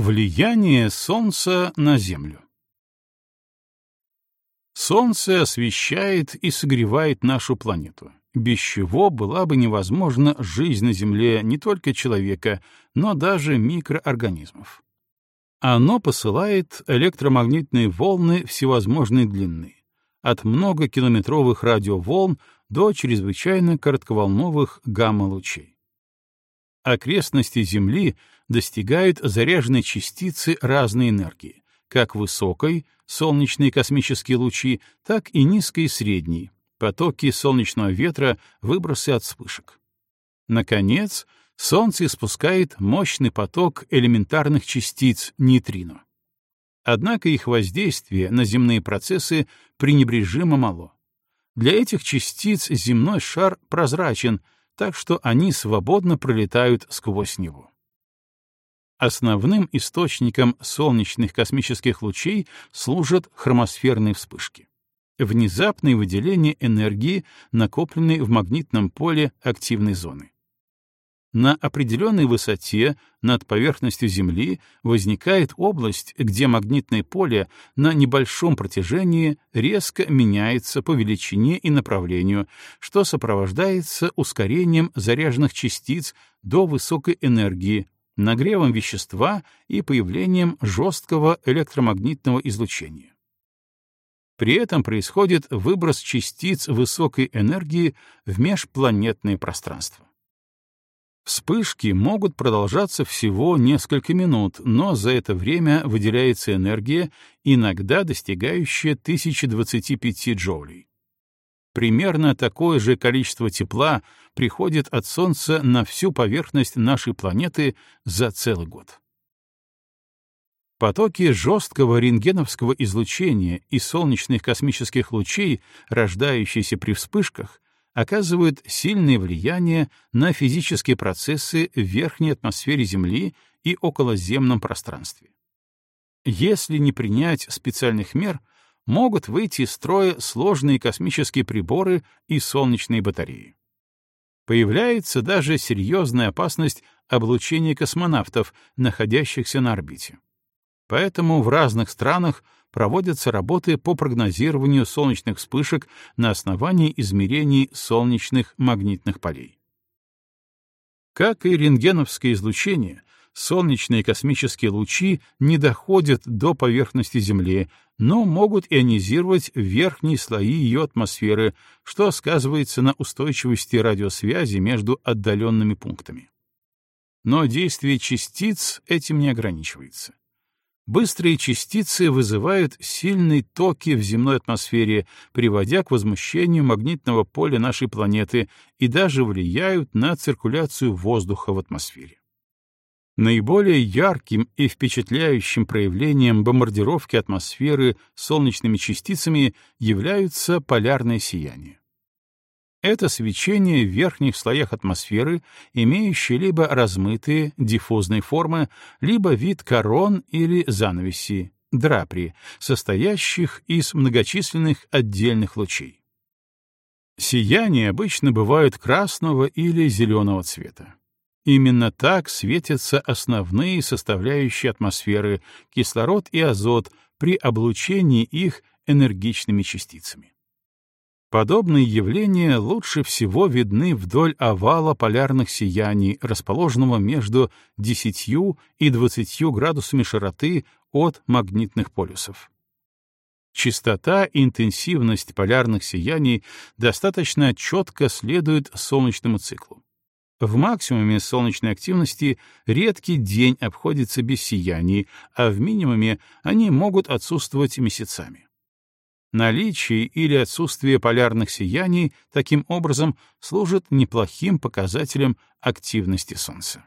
Влияние Солнца на Землю Солнце освещает и согревает нашу планету, без чего была бы невозможна жизнь на Земле не только человека, но даже микроорганизмов. Оно посылает электромагнитные волны всевозможной длины, от многокилометровых радиоволн до чрезвычайно коротковолновых гамма-лучей. Окрестности Земли достигают заряженной частицы разной энергии, как высокой, солнечные космические лучи, так и низкой и средней, потоки солнечного ветра, выбросы от вспышек. Наконец, Солнце испускает мощный поток элементарных частиц нейтрино. Однако их воздействие на земные процессы пренебрежимо мало. Для этих частиц земной шар прозрачен, так что они свободно пролетают сквозь него. Основным источником солнечных космических лучей служат хромосферные вспышки. Внезапное выделение энергии, накопленной в магнитном поле активной зоны. На определенной высоте над поверхностью Земли возникает область, где магнитное поле на небольшом протяжении резко меняется по величине и направлению, что сопровождается ускорением заряженных частиц до высокой энергии, нагревом вещества и появлением жесткого электромагнитного излучения. При этом происходит выброс частиц высокой энергии в межпланетное пространство. Вспышки могут продолжаться всего несколько минут, но за это время выделяется энергия, иногда достигающая 1025 джоулей. Примерно такое же количество тепла приходит от Солнца на всю поверхность нашей планеты за целый год. Потоки жесткого рентгеновского излучения и солнечных космических лучей, рождающиеся при вспышках, оказывают сильное влияние на физические процессы в верхней атмосфере Земли и околоземном пространстве. Если не принять специальных мер, могут выйти из строя сложные космические приборы и солнечные батареи. Появляется даже серьезная опасность облучения космонавтов, находящихся на орбите. Поэтому в разных странах проводятся работы по прогнозированию солнечных вспышек на основании измерений солнечных магнитных полей. Как и рентгеновское излучение, солнечные космические лучи не доходят до поверхности Земли, но могут ионизировать верхние слои ее атмосферы, что сказывается на устойчивости радиосвязи между отдаленными пунктами. Но действие частиц этим не ограничивается. Быстрые частицы вызывают сильные токи в земной атмосфере, приводя к возмущению магнитного поля нашей планеты и даже влияют на циркуляцию воздуха в атмосфере. Наиболее ярким и впечатляющим проявлением бомбардировки атмосферы солнечными частицами являются полярные сияния. Это свечение в верхних слоях атмосферы, имеющее либо размытые диффузные формы, либо вид корон или занавеси, драпри, состоящих из многочисленных отдельных лучей. Сияния обычно бывают красного или зеленого цвета. Именно так светятся основные составляющие атмосферы — кислород и азот при облучении их энергичными частицами. Подобные явления лучше всего видны вдоль овала полярных сияний, расположенного между 10 и 20 градусами широты от магнитных полюсов. Частота и интенсивность полярных сияний достаточно четко следует солнечному циклу. В максимуме солнечной активности редкий день обходится без сияний, а в минимуме они могут отсутствовать месяцами. Наличие или отсутствие полярных сияний таким образом служит неплохим показателем активности Солнца.